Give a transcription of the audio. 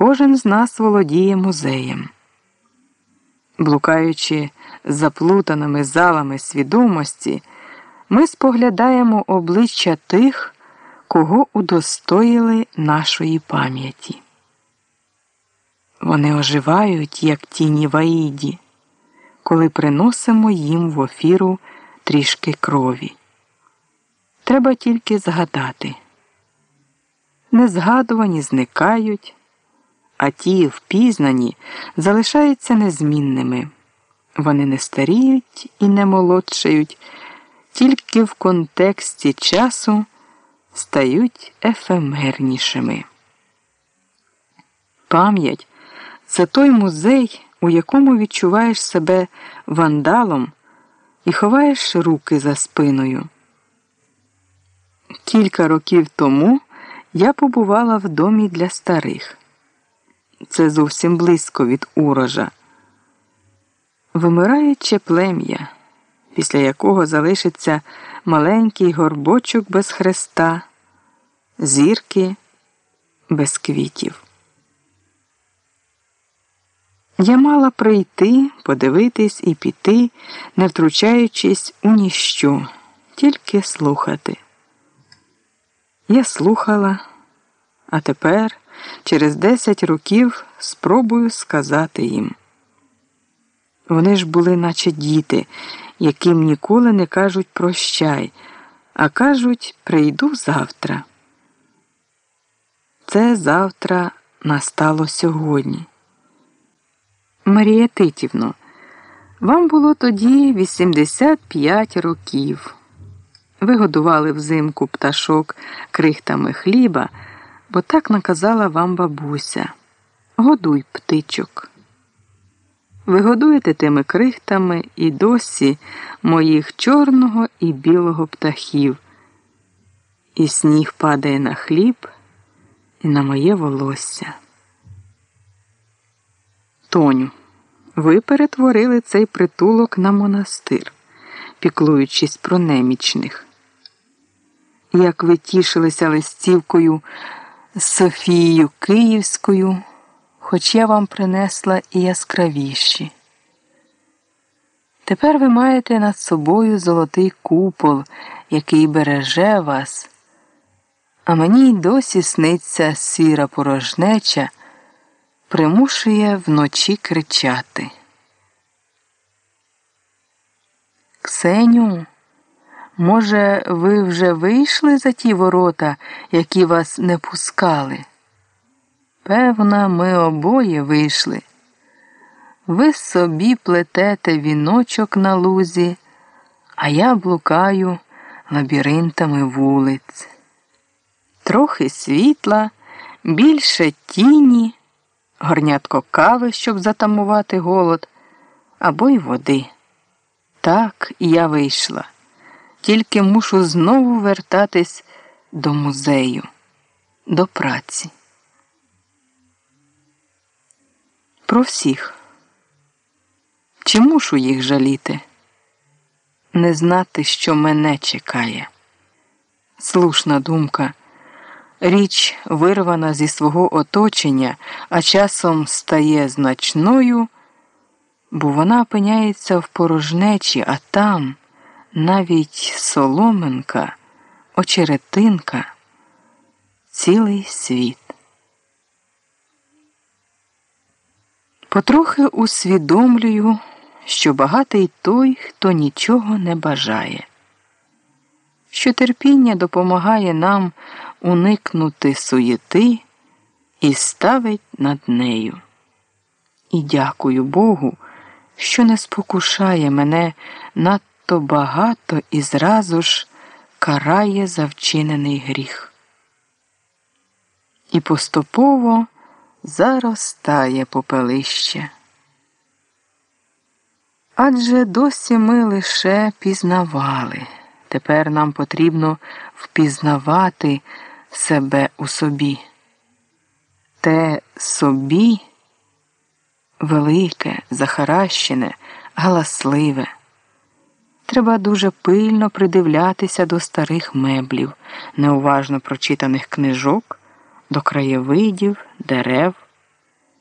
Кожен з нас володіє музеєм. Блукаючи заплутаними залами свідомості, ми споглядаємо обличчя тих, кого удостоїли нашої пам'яті. Вони оживають, як тіні ваїді, коли приносимо їм в офіру трішки крові. Треба тільки згадати. Незгадувані зникають, а ті впізнані залишаються незмінними. Вони не старіють і не молодшають, тільки в контексті часу стають ефемернішими. Пам'ять це той музей, у якому відчуваєш себе вандалом і ховаєш руки за спиною. Кілька років тому я побувала в домі для старих. Це зовсім близько від урожа. Вимираюче плем'я, після якого залишиться маленький горбочок без хреста, зірки без квітів. Я мала прийти, подивитись і піти, не втручаючись у ніщо, тільки слухати. Я слухала, а тепер, через десять років, спробую сказати їм. Вони ж були, наче діти, яким ніколи не кажуть прощай, а кажуть прийду завтра. Це завтра настало сьогодні. Марія Титівно, вам було тоді 85 років. Ви годували взимку пташок крихтами хліба, бо так наказала вам бабуся. Годуй птичок. Ви годуєте тими крихтами і досі моїх чорного і білого птахів. І сніг падає на хліб і на моє волосся. Тоню, ви перетворили цей притулок на монастир, піклуючись про немічних. Як ви тішилися листівкою Софією Київською, хоч я вам принесла і яскравіші. Тепер ви маєте над собою золотий купол, який береже вас, а мені й досі сниться сіра порожнеча примушує вночі кричати. Ксеню, може, ви вже вийшли за ті ворота, які вас не пускали? Певна, ми обоє вийшли. Ви собі плетете віночок на лузі, а я блукаю лабіринтами вулиць. Трохи світла, більше тіні горнятко кави, щоб затамувати голод, або й води. Так я вийшла. Тільки мушу знову вертатись до музею, до праці. Про всіх. Чи мушу їх жаліти? Не знати, що мене чекає. Слушна думка річ вирвана зі свого оточення, а часом стає значною, бо вона опиняється в порожнечі, а там навіть соломинка, очеретинка, цілий світ. Потрохи усвідомлюю, що багатий той, хто нічого не бажає, що терпіння допомагає нам уникнути суєти і ставить над нею. І дякую Богу, що не спокушає мене надто багато і зразу ж карає за вчинений гріх. І поступово заростає попелище. Адже досі ми лише пізнавали. Тепер нам потрібно впізнавати себе у собі. Те собі велике, захаращене, галасливе. Треба дуже пильно придивлятися до старих меблів, неуважно прочитаних книжок, до краєвидів, дерев.